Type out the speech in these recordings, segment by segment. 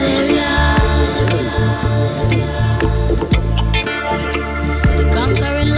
access area. The conquering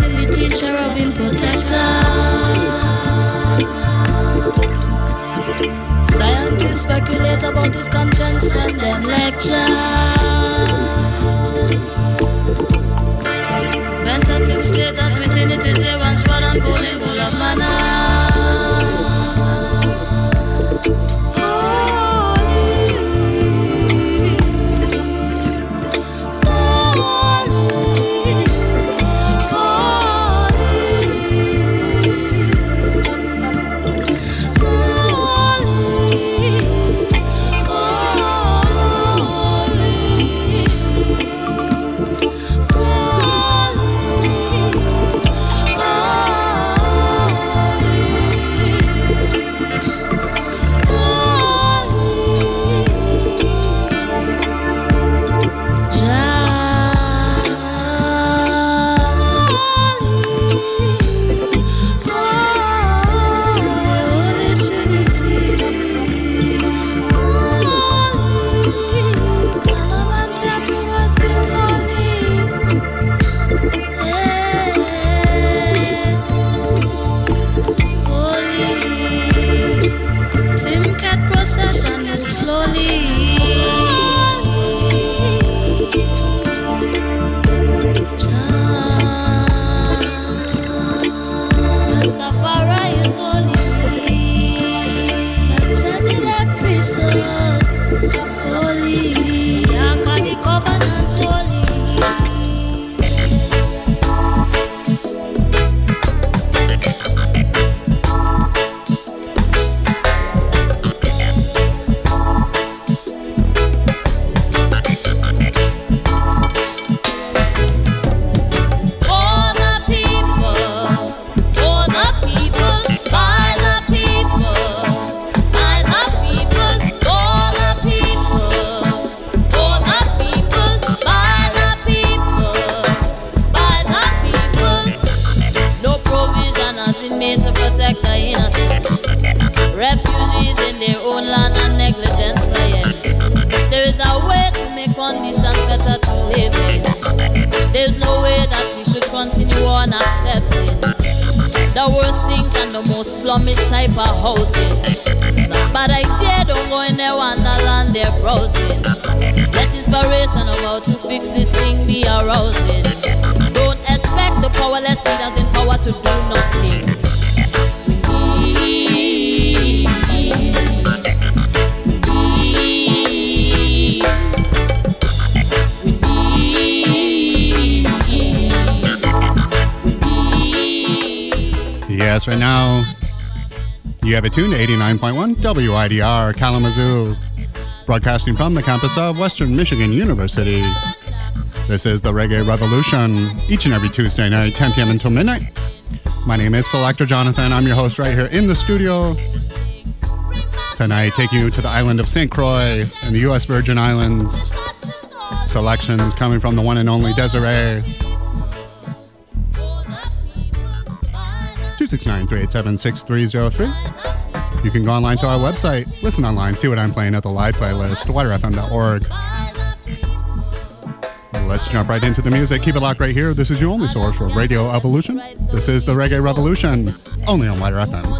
I've been protected. Scientists speculate about his contents when them lecture. Pentateuch state that within it is a once one and golden have it tuned to 89.1 WIDR Kalamazoo, broadcasting from the campus of Western Michigan University. This is the Reggae Revolution, each and every Tuesday night, 10 p.m. until midnight. My name is Selector Jonathon. I'm your host right here in the studio. Tonight, taking you to the island of St. Croix in the U.S. Virgin Islands. Selections coming from the one and only Dezarie. 269 387 6303. You can go online to our website, listen online, see what I'm playing at the live playlist, widrfm.org. Let's jump right into the music. Keep it locked right here. This is your only source for Radio Evolution. This is the Reggae Revolution, only on WIDR FM.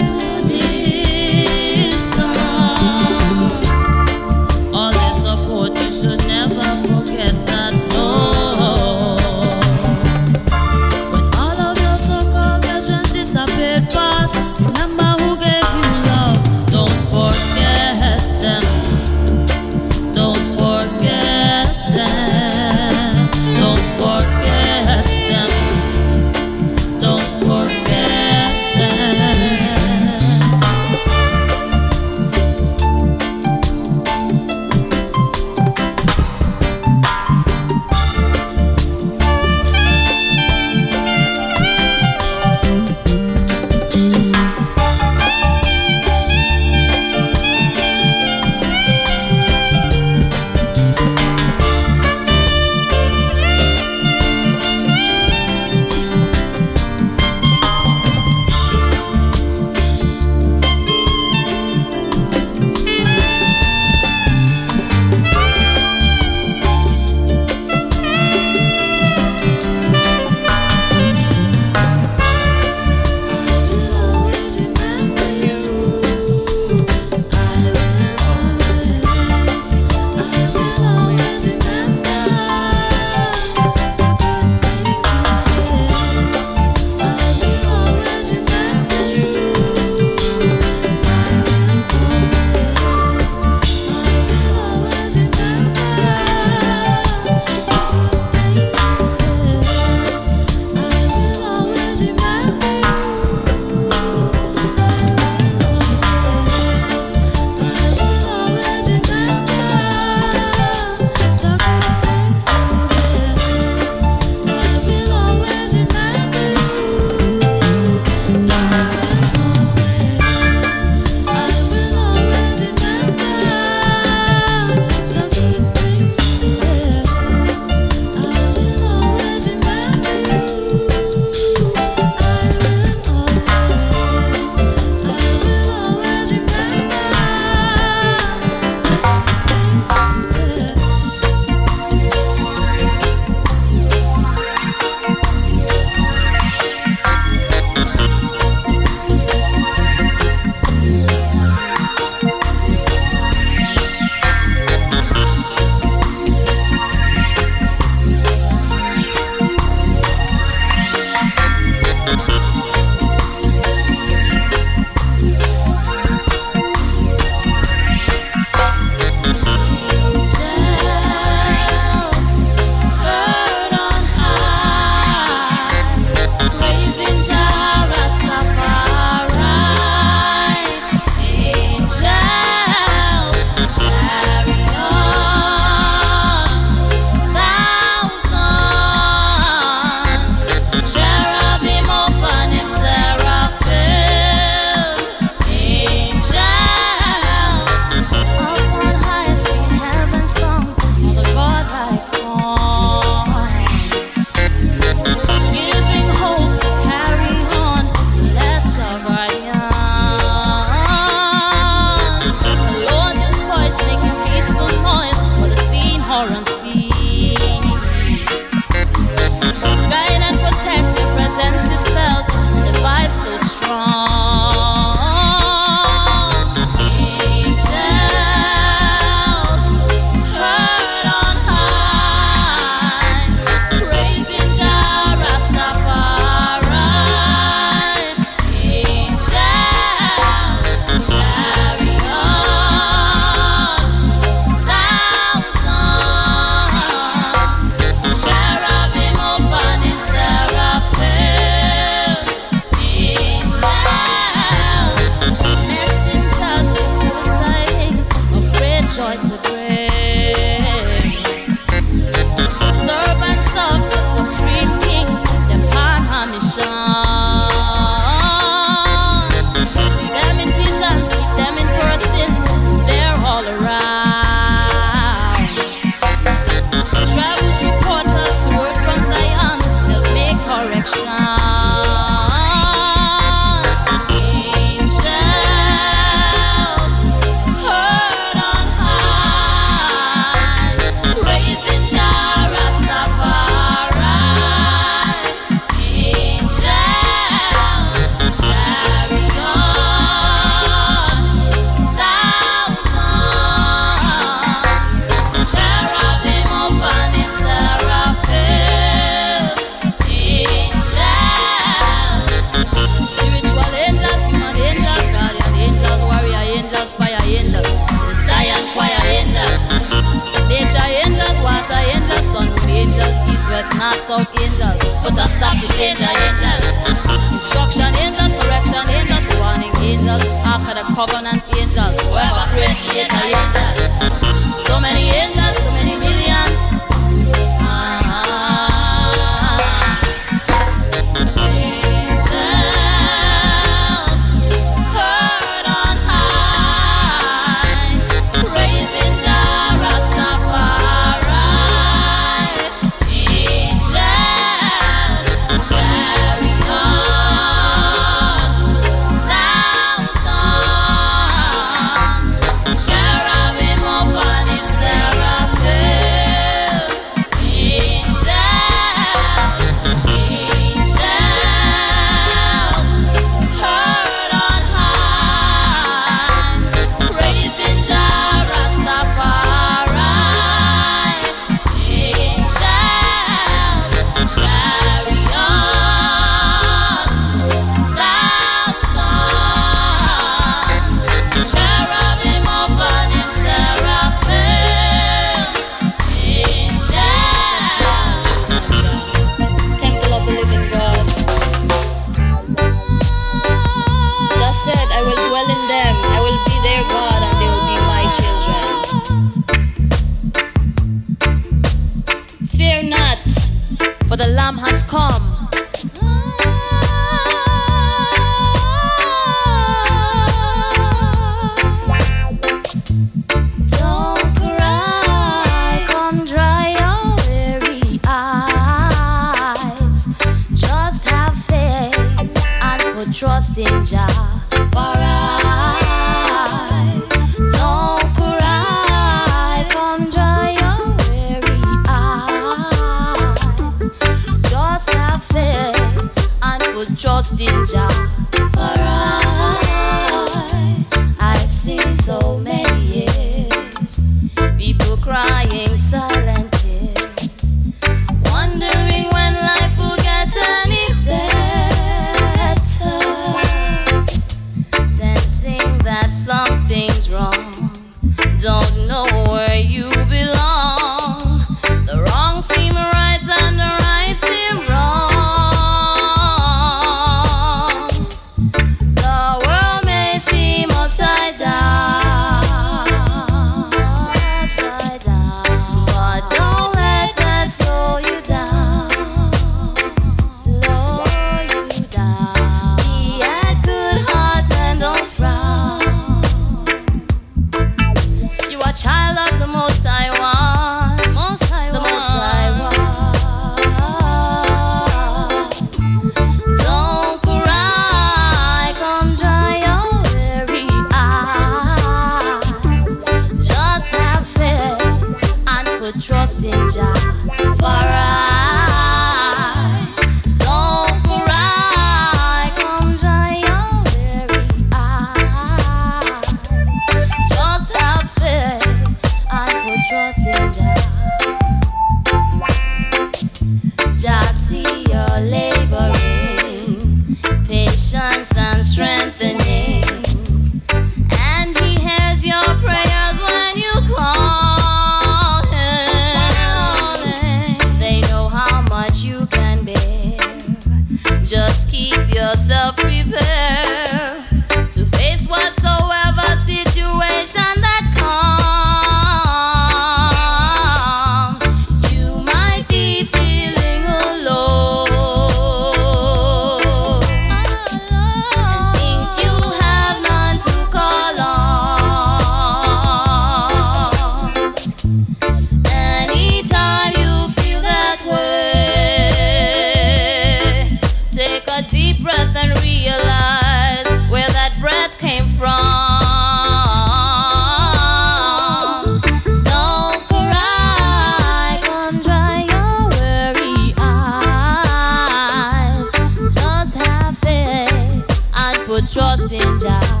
Trust in Jah.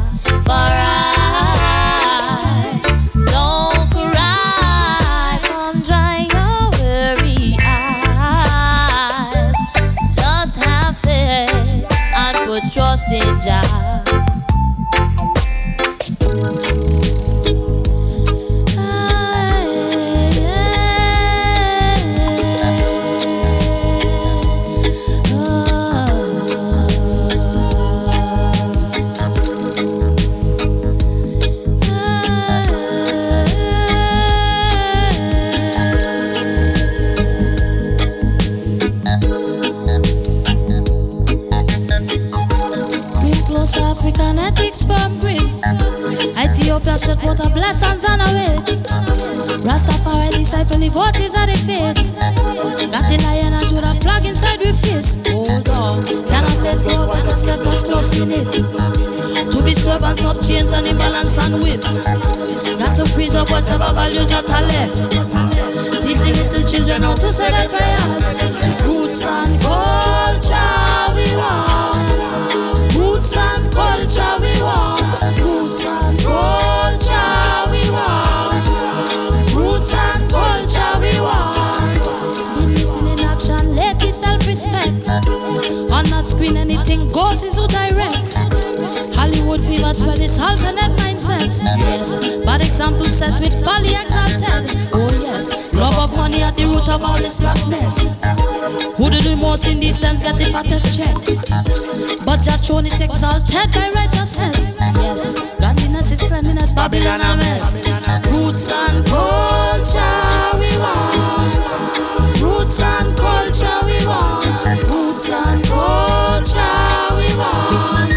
Roots and culture we want. Roots and culture we want. Roots and culture we want. Roots and culture we want. Been missing in action lately, self-respect. On that screen, anything goes is who direct. Hollywood fever spread this alternate mindset. Yes, bad example set with folly exalted. Money at the root of all this slackness. Who do the most in this sense get the fattest check? But Jah throne it exalted by righteousness. Yes, godliness is cleanliness, Babylon a mess. Roots and culture we want. Roots and culture we want. Roots and culture we want.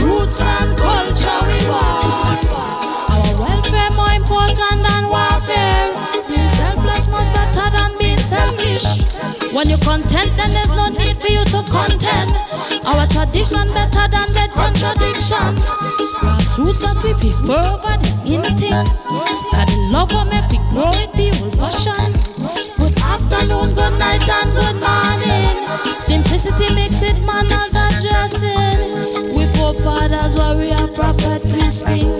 Roots and culture we want. When you're content, then there's no need for you to contend. Our tradition better than that contradiction. Grassroots that we prefer over the anything. Cause the love will make we grow it be old fashioned. Good afternoon, good night, and good morning. Simplicity makes with manners and dressing. We forefathers, warrior, prophet, priest, king.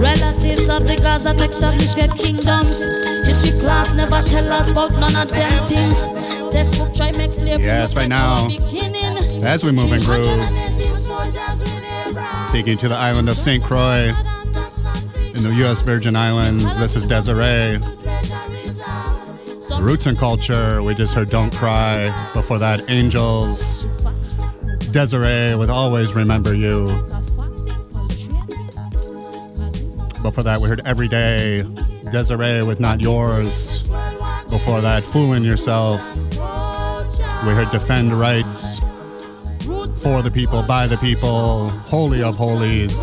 Relatives of the gods that established great kingdoms. History class never tell us about none of them things. Textbook try make slavery. Yes, right now, as we move and groove. 318 soldiers with their brand. Taking you to the island of St. Croix in the U.S. Virgin Islands. This is Dezarie. Roots and Culture. We just heard Don't Cry. Before that, Angels. Dezarie with Always Remember You. Before that, we heard Every Day. Dezarie with Not Yours. Before that, Fooling Yourself. We heard Defend Rights. For the people, by the people. Holy of Holies.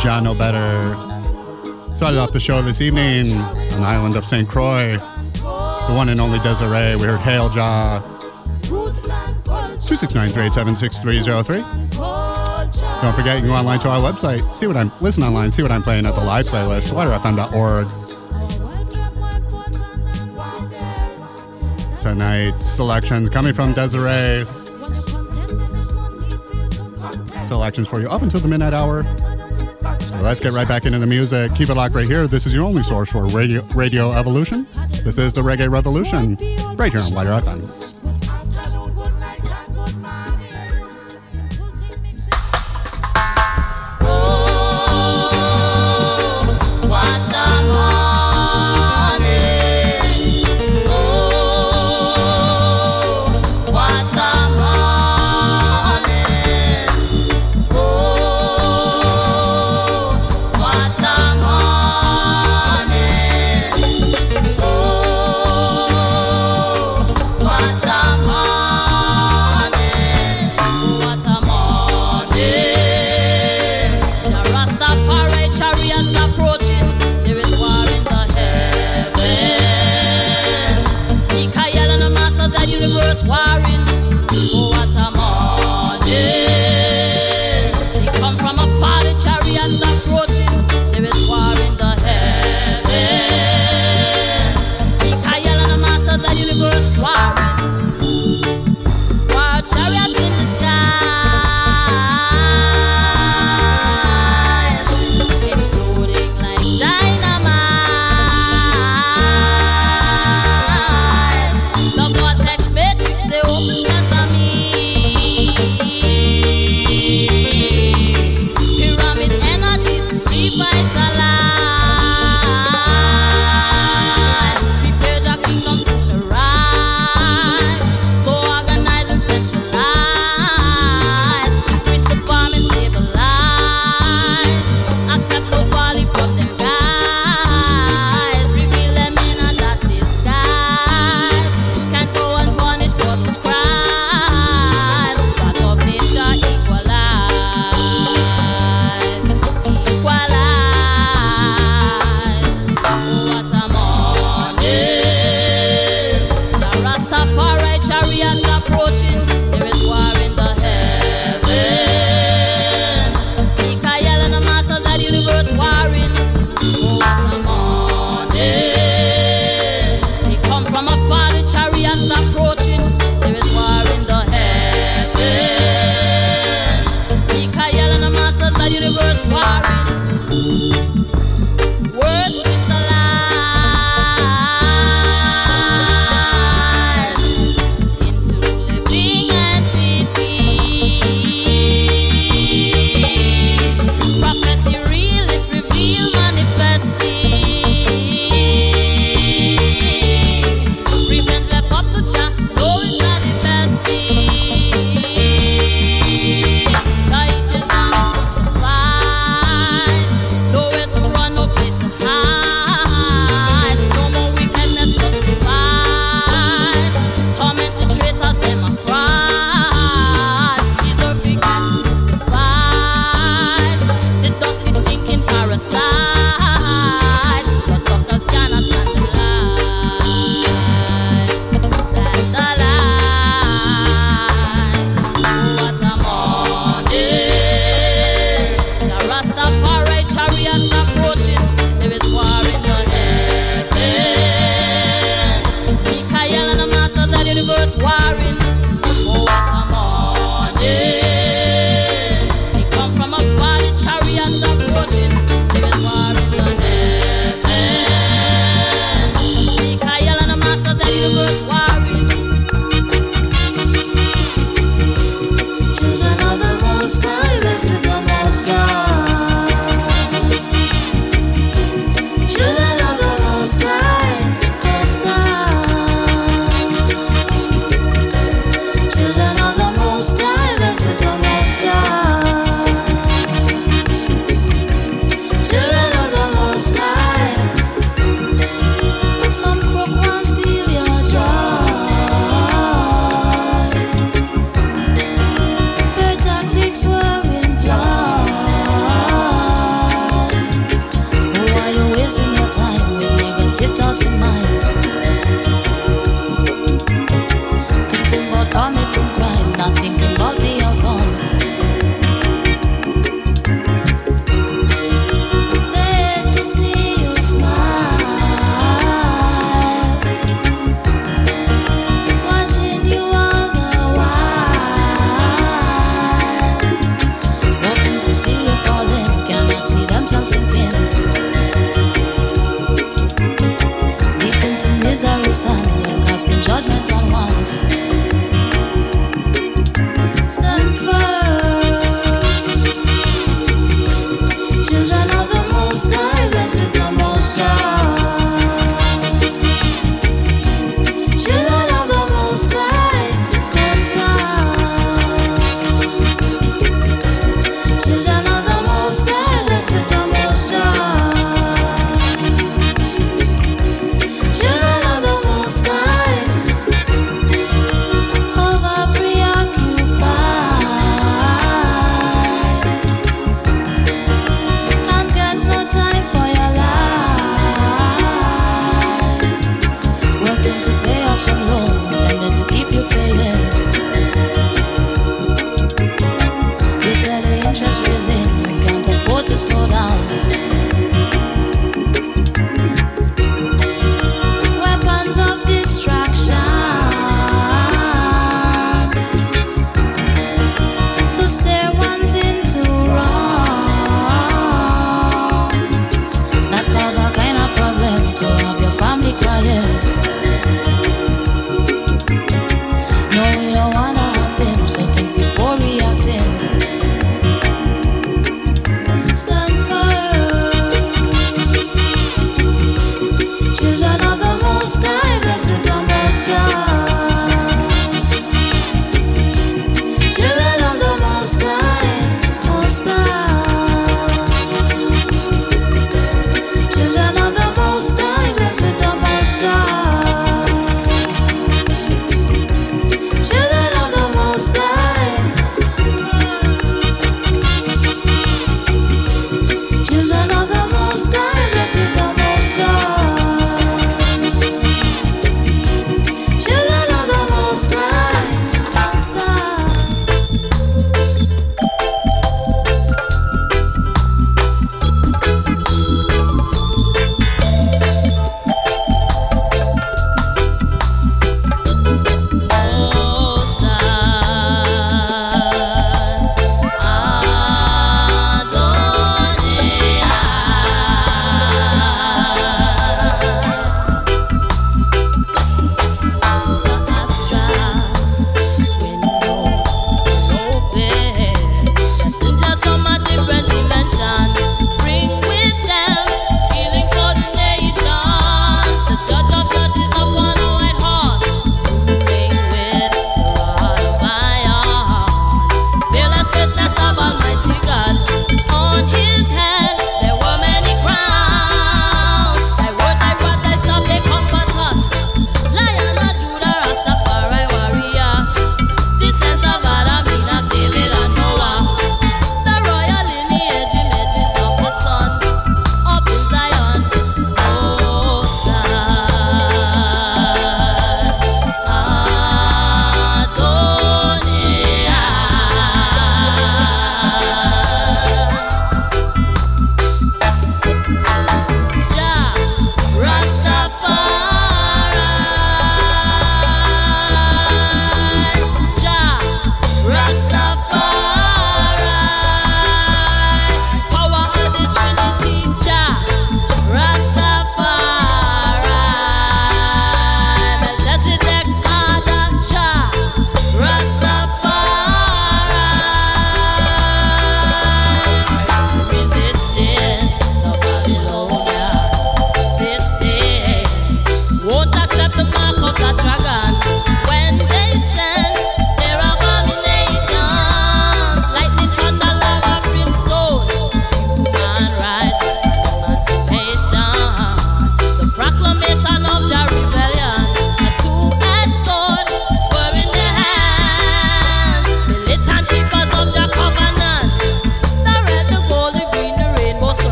Jah Know Better. Started off the show this evening on the island of St. Croix. The one and only Dezarie. We heard Hail Jah. 269-387-6303. Don't forget, you can go online to our website. See what I'm listen online. See what I'm playing at the live playlist. WaterFM.org. Tonight's selections coming from Dezarie. Selections for you up until the midnight hour. So let's get right back into the music. Keep it locked right here. This is your only source for radio, radio evolution. This is the Reggae Revolution, right here on WIDR FM.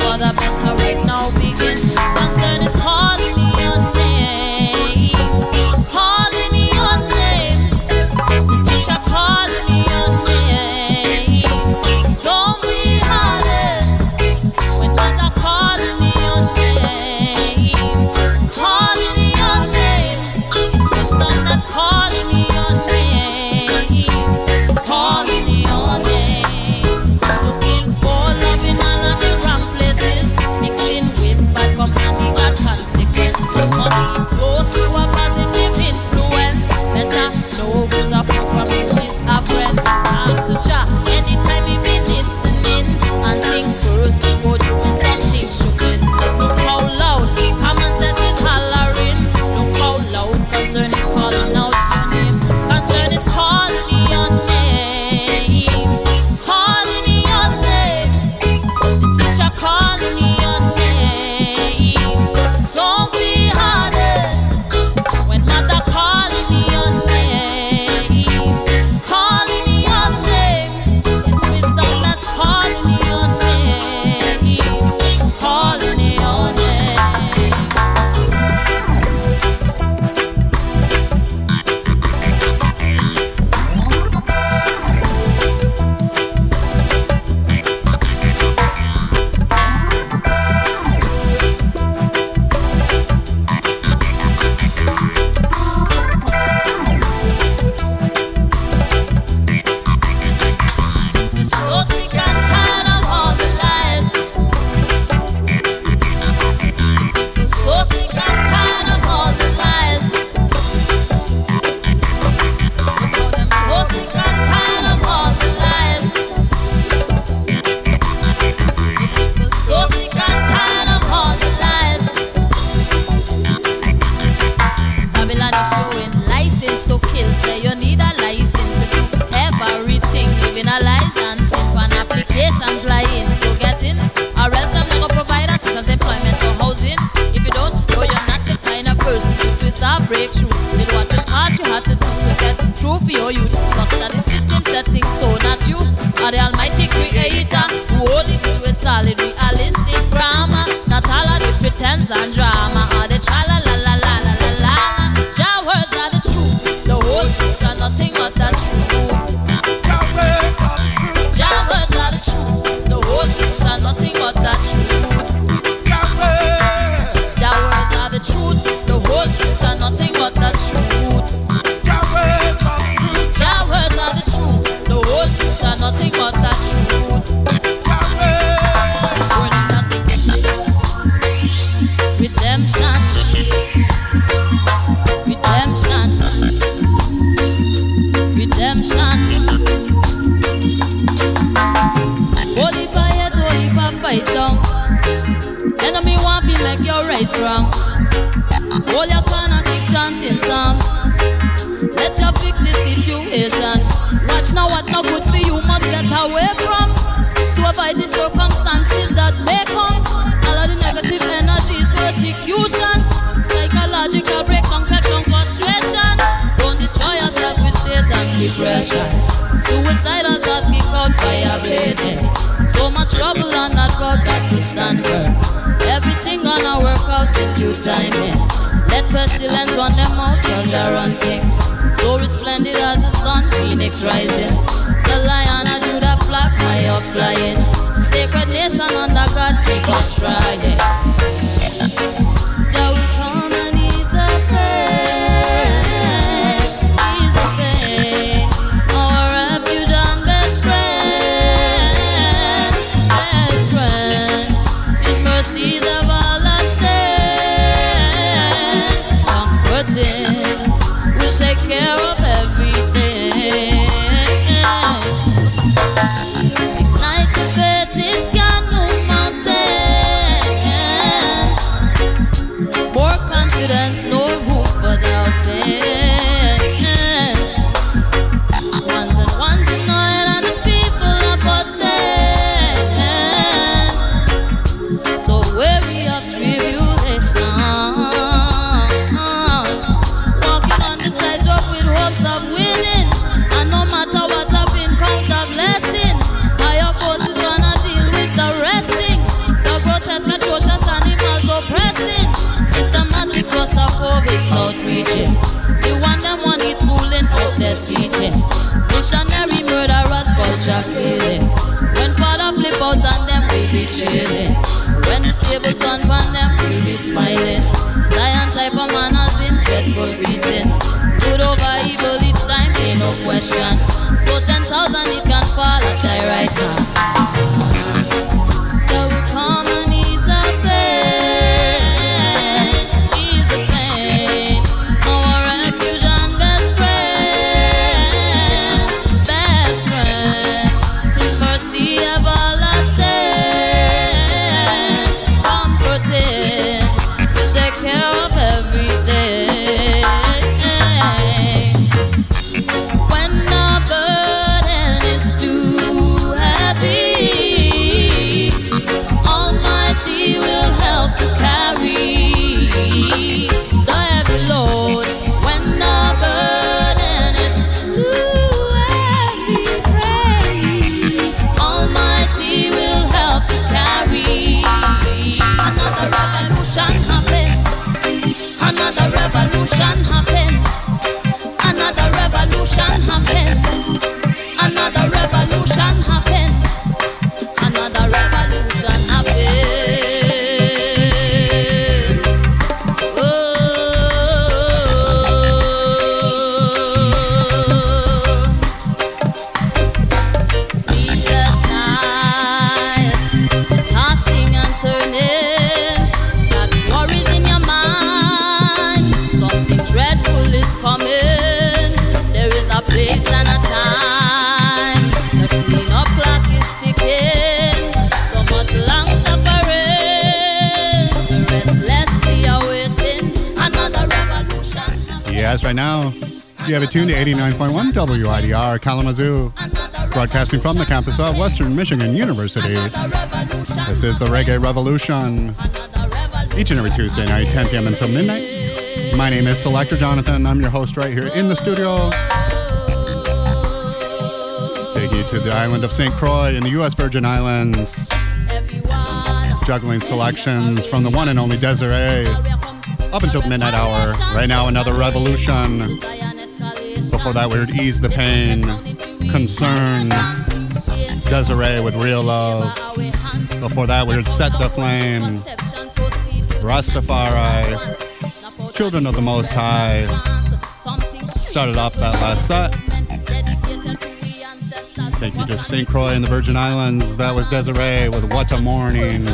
For the better right now begin. struggle and not practice and burn. Everything gonna work out in due time, yeah. Let pestilence run them out, thunder on things. So resplendent as the sun, phoenix rising. The lion of Judah flock high up flying. Sacred nation under God, keep on trying. smiling. Zion type of man manners in dreadful greeting. Good over evil each time, ain't no question. So 10,000 it can fall at thy right hand. Tuned to 89.1 WIDR Kalamazoo, broadcasting from the campus of Western Michigan University. This is the Reggae Revolution, each and every Tuesday night, 10 p.m. until midnight. My name is Selector Jonathon. I'm your host right here in the studio. Take you to the island of St. Croix in the U.S. Virgin Islands, juggling selections from the one and only Dezarie up until the midnight hour. Right now, another revolution. Before that, we heard Eaze the Pain, Concern, Dezarie with Real Love. Before that, we heard Set the Flame, Rastafari, Children of the Most High. Started off that last set. Thank you to St. Croix in the Virgin Islands. That was Dezarie with What a Morning.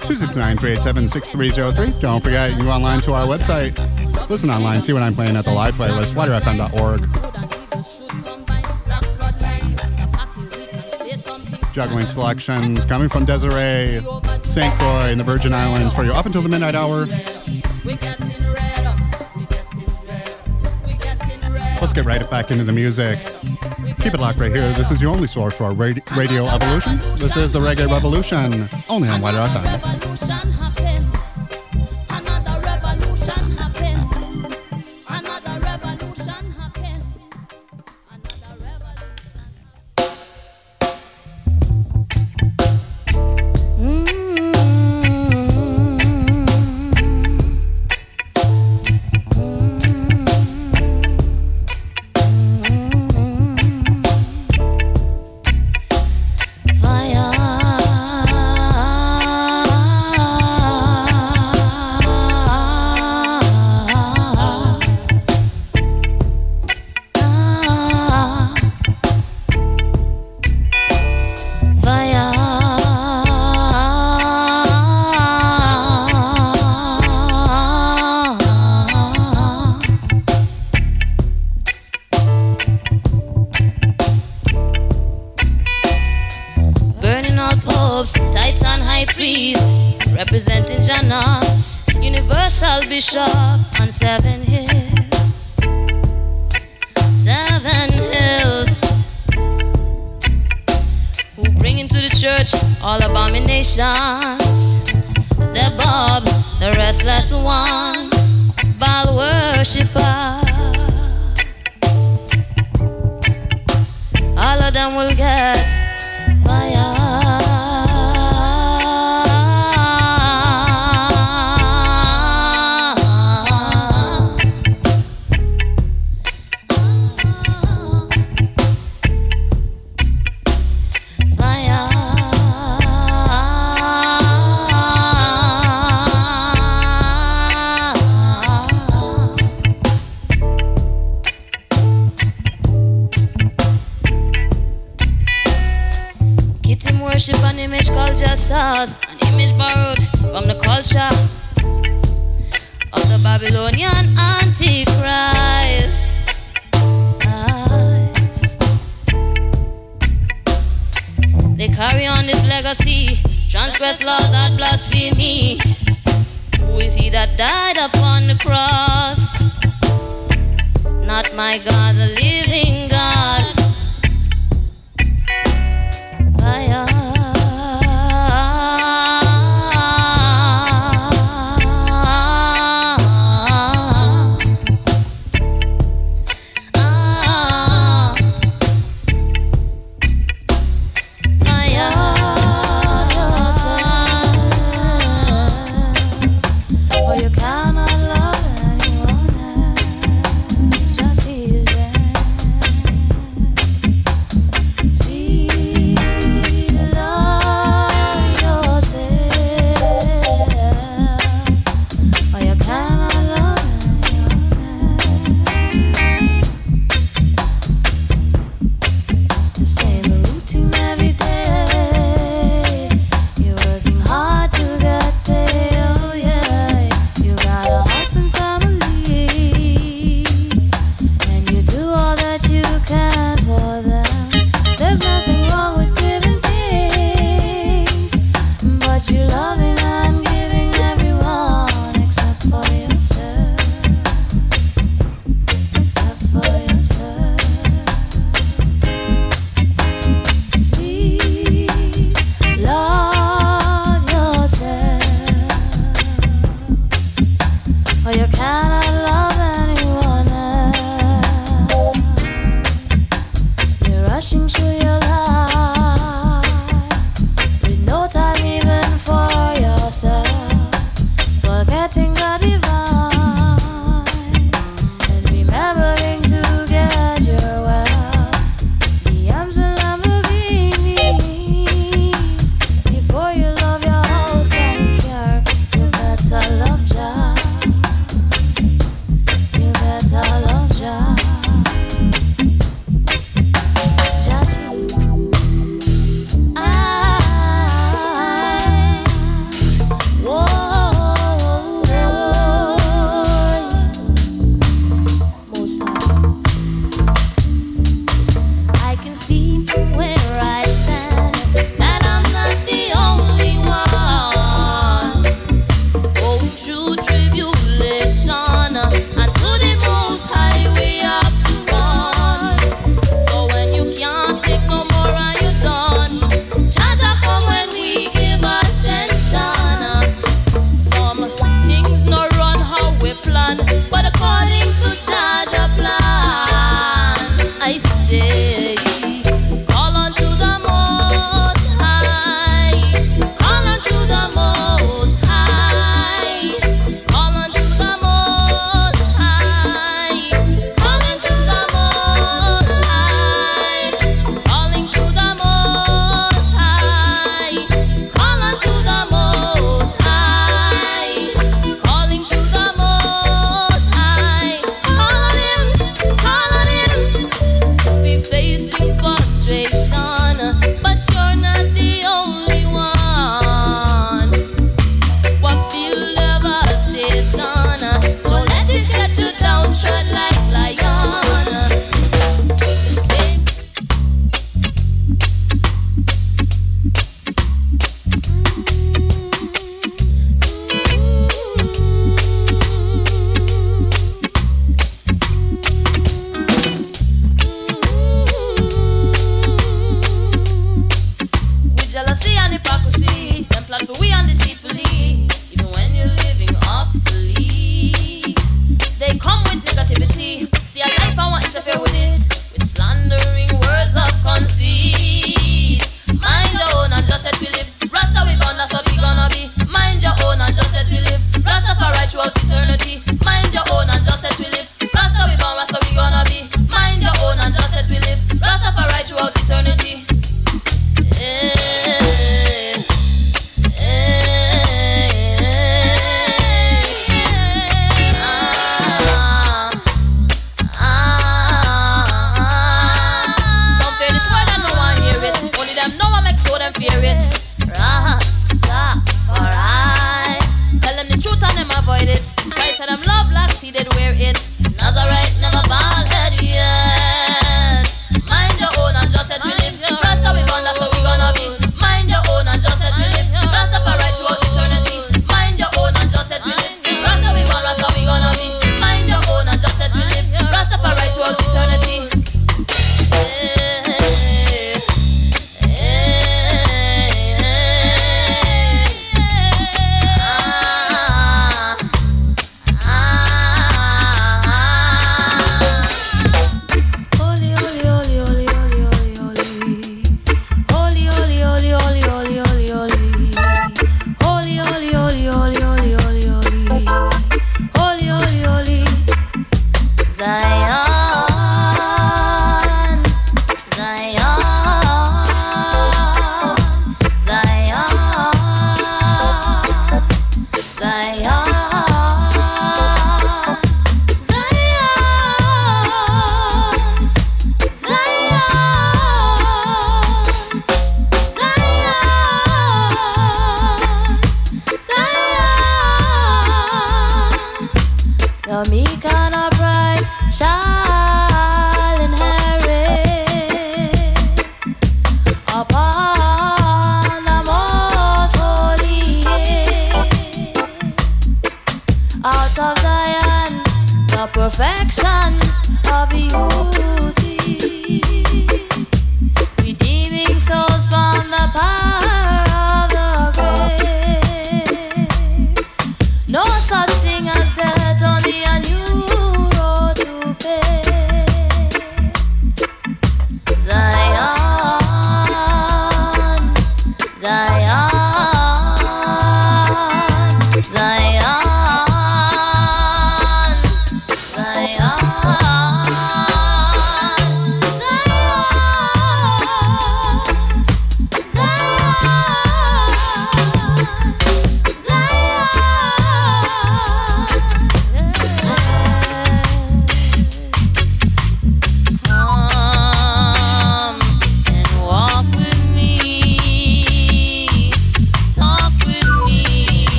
269-387-6303. Don't forget, you can go online to our website. Listen online, see what I'm playing at the live playlist, widrfm.org. Juggling selections coming from Dezarie, St. Croix, and the Virgin Islands for you up until the midnight hour. Let's get right back into the music. Keep it locked right here. This is your only source for radio, radio evolution. This is the Reggae Revolution, only on WIDR.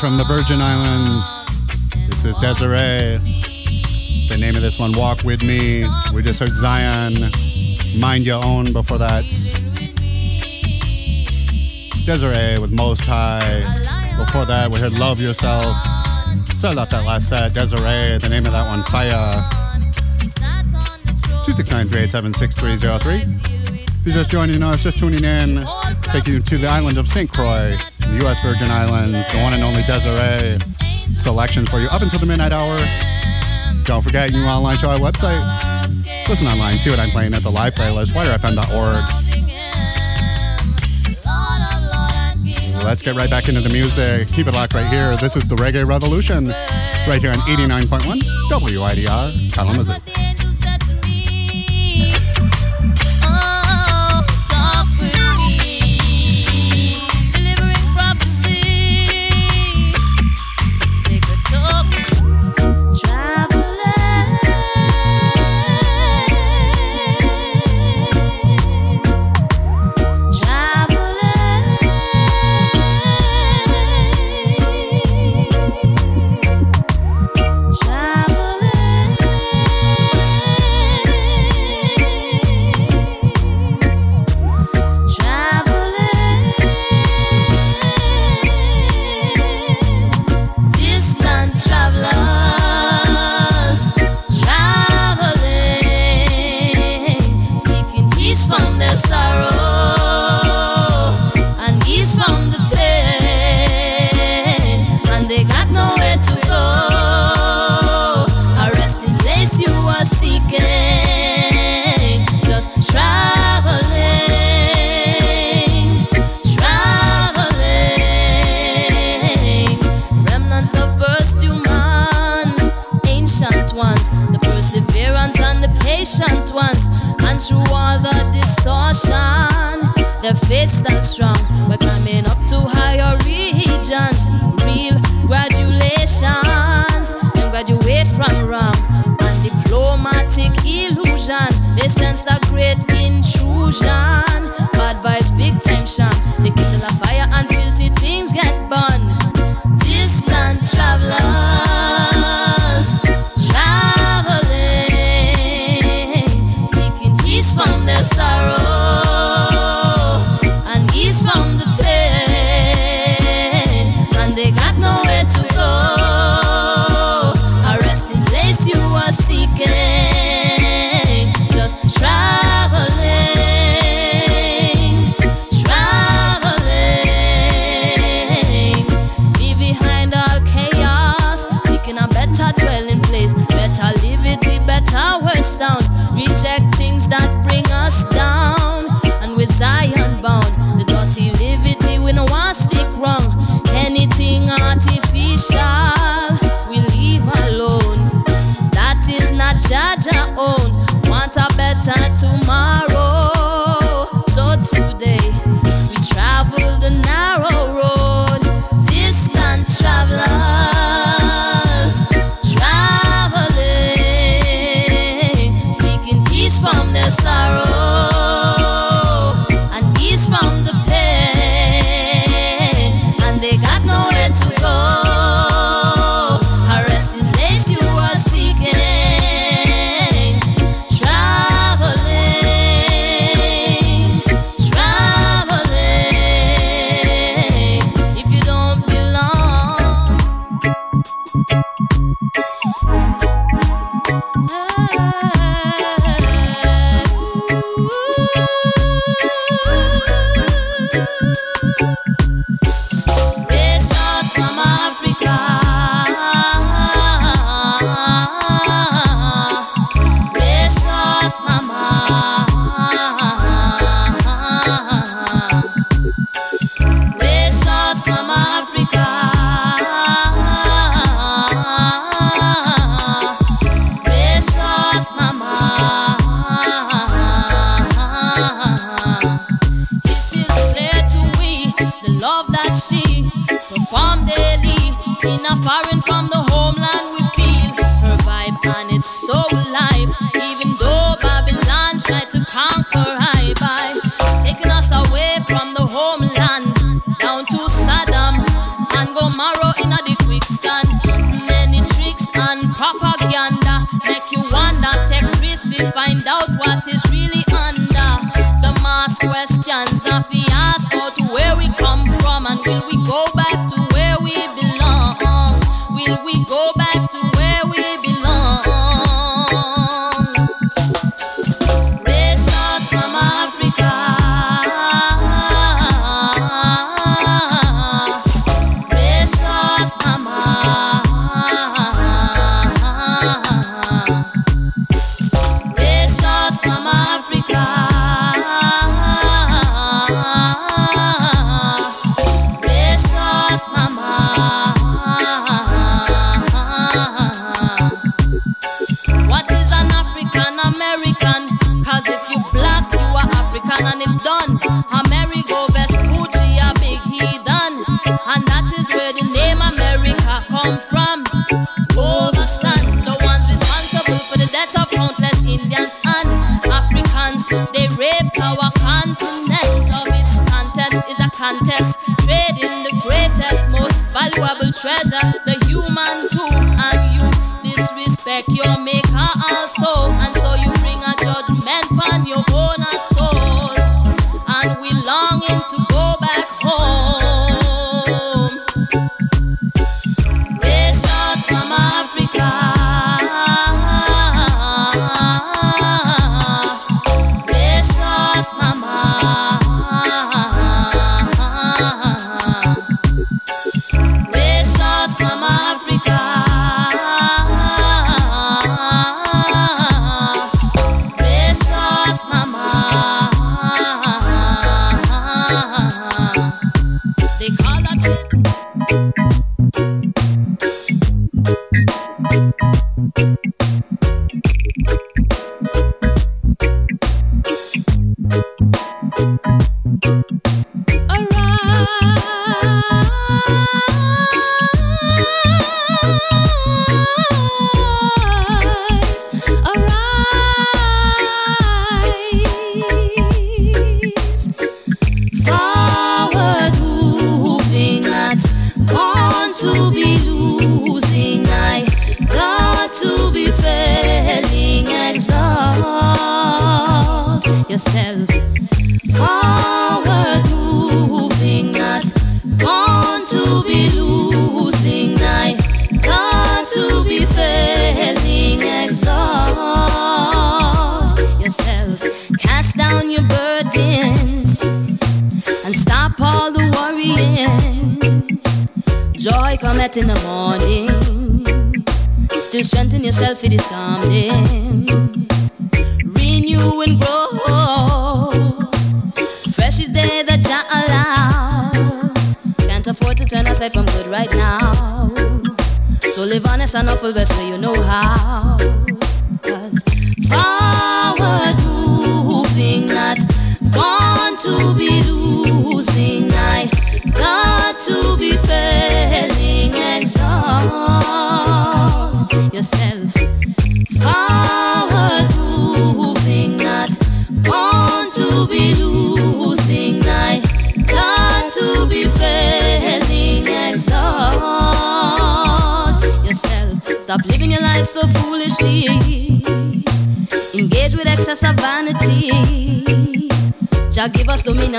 From the Virgin Islands. This is Dezarie. The name of this one, Walk With Me. We just heard Zion, Mind Your Own before that. Dezarie with Most High. Before that, we heard Love Yourself. Started off that last set, Dezarie. The name of that one, Fire. 269-387-6303. If you're just joining us, just tuning in, taking you to the island of St. Croix, the U.S. Virgin Islands, the one and only Dezarie. Selections for you up until the midnight hour. Don't forget, you online to our website. Listen online, see what I'm playing at the live playlist, widrfm.org. Let's get right back into the music. Keep it locked right here. This is the Reggae Revolution, right here on 89.1 WIDR Kalamazoo.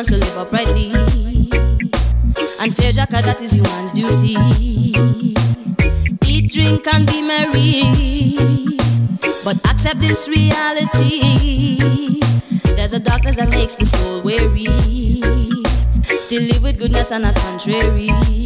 us to live uprightly and fear Jacka, that is human's duty. Eat, drink, and be merry, but accept this reality. There's a darkness that makes the soul weary. Still live with goodness and not contrary.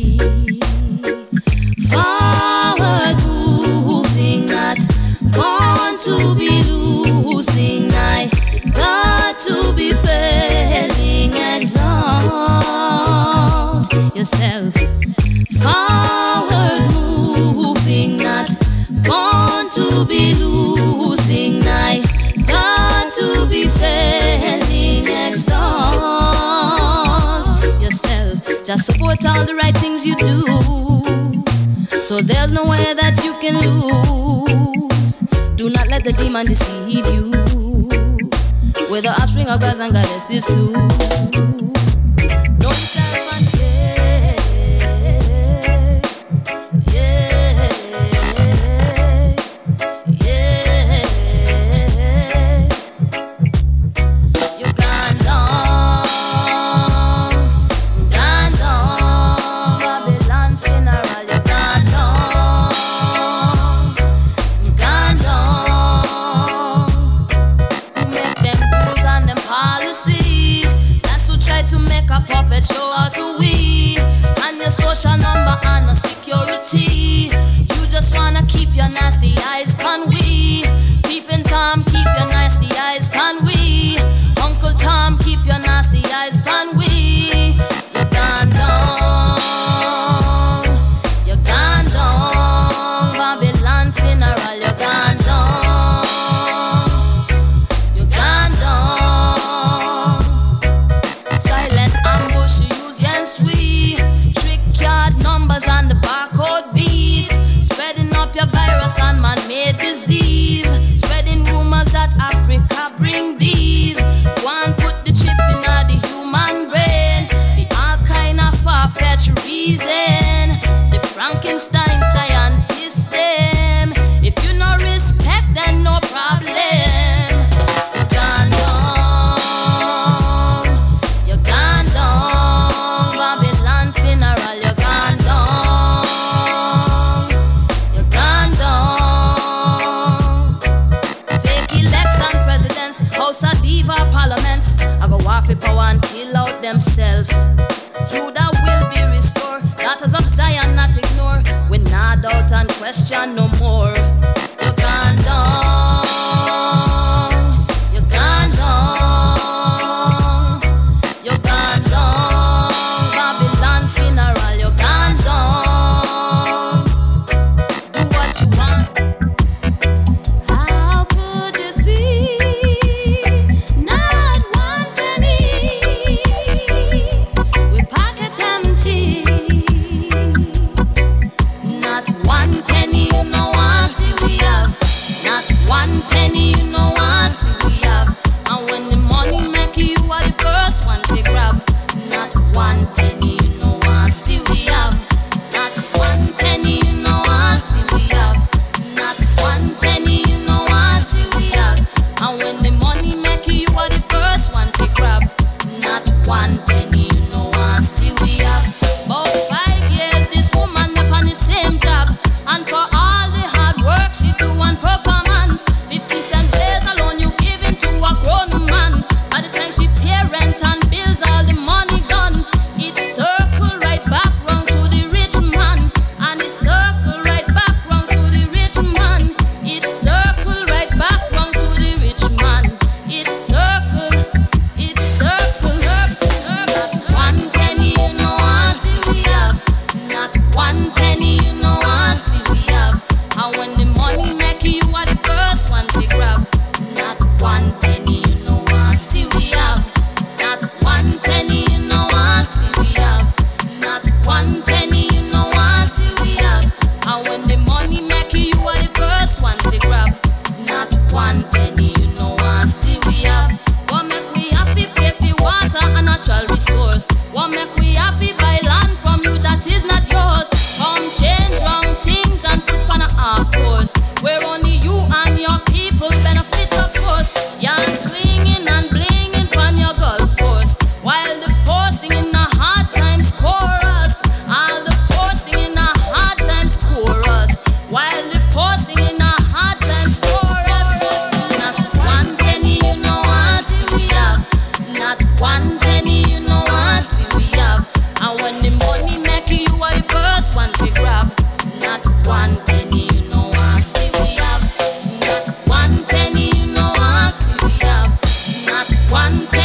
man deceive you with the offspring of gods and goddesses too. Run with. question no more. One thing.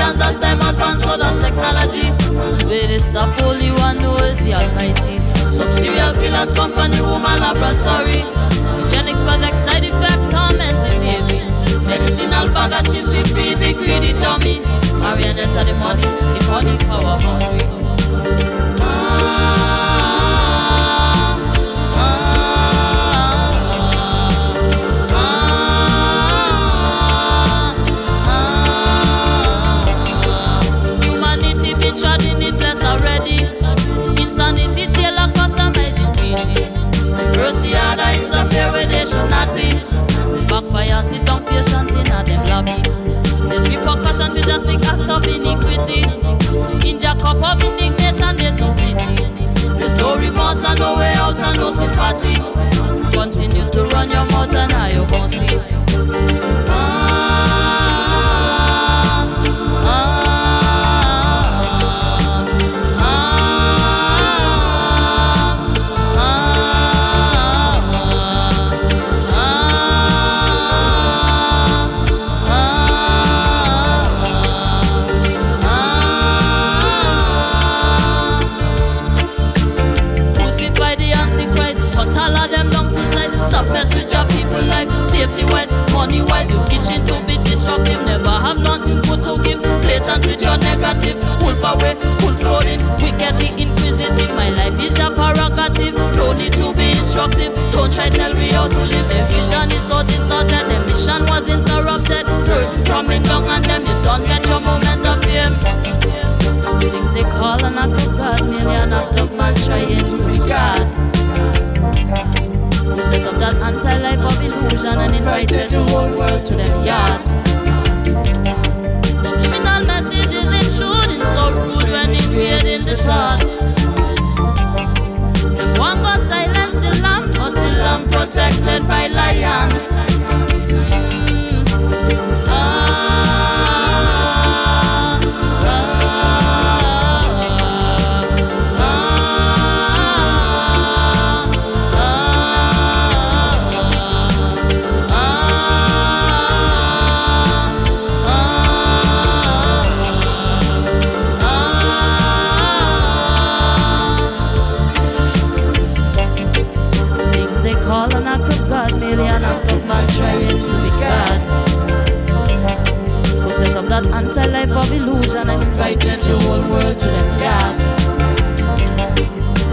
Retinal scans as them advance, so that's technology. The way they stop only one knows the Almighty. Some serial killers company, woman laboratory. Eugenics project side effect, torment the baby. Medicinal bag of chips with free, big greedy dummy. Marionette of the money, the money power hungry. Backfire sit down patient in a them lobby. There's repercussion for drastic acts of iniquity. In cup of indignation, there's no pity. There's no remorse and no way out and no sympathy. Continue to run your mouth and I you gon' see. Itching to be destructive, never have nothing good to give. Blatant with your negative, wolf away, wolf loading, wickedly inquisitive. My life is your prerogative, no need to be instructive. Don't try tell me how to live. Their vision is so distorted, their mission was interrupted. Curtain coming down and them you don't get your moment of fame. Things they call an act of God, merely an act of man trying to be God. We set up that anti-life of illusion and invited the whole world to them yard. Subliminal messages intruding so rude when invading the thoughts. Them one go silence the lamp, but the lamp protected by lion. Anti-life of illusion and invited the whole world to them yard.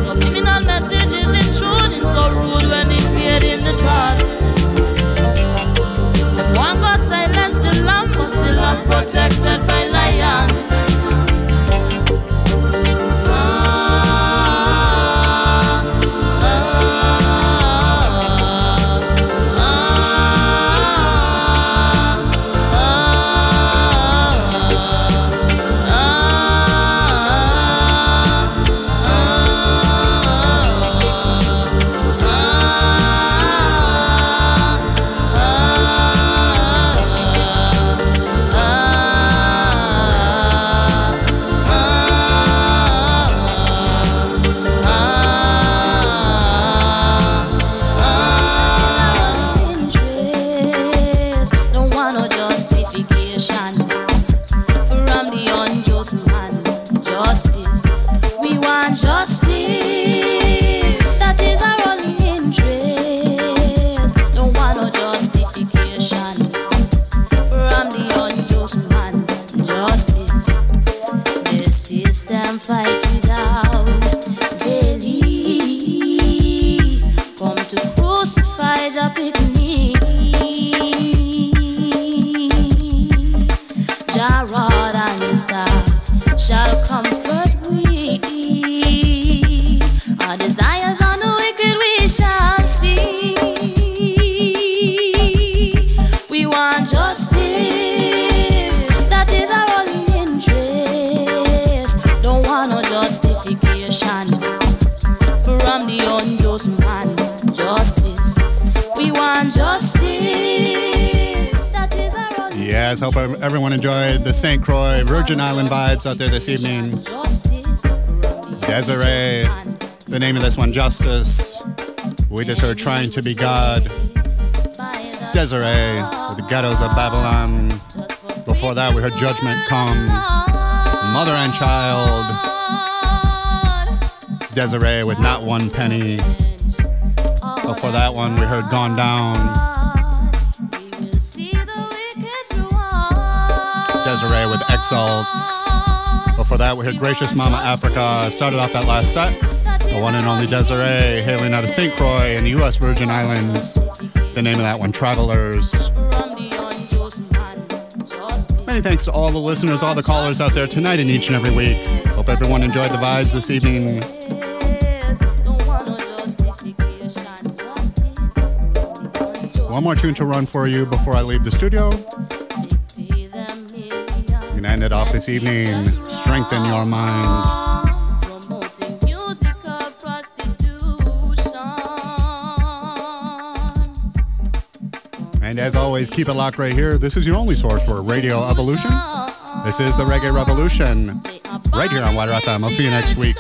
Subliminal messages intruding so rude when invading the thoughts. Them one go silence the lamp, but the lamp protected by everyone enjoyed the St. Croix Virgin Island vibes out there this evening. Dezarie, the name of this one, Justice. We just heard Trying to Be God. Dezarie, with the ghettos of Babylon. Before that, we heard Judgment Come. Mother and Child. Dezarie with Not One Penny. Before that one, we heard Gone Down. With Exalts. Before that, we heard Gracious Mama Africa. Started off that last set. The one and only Dezarie, hailing out of St. Croix in the U.S. Virgin Islands. The name of that one, Travelers. Many thanks to all the listeners, all the callers out there tonight and each and every week. Hope everyone enjoyed the vibes this evening. One more tune to run for you before I leave the studio. We're gonna end it off this evening. Strengthen your mind. Promoting musical prostitution. And as always, keep it locked right here. This is your only source for Radio Evolution. This is the Reggae Revolution, right here on WIDR FM. I'll see you next week.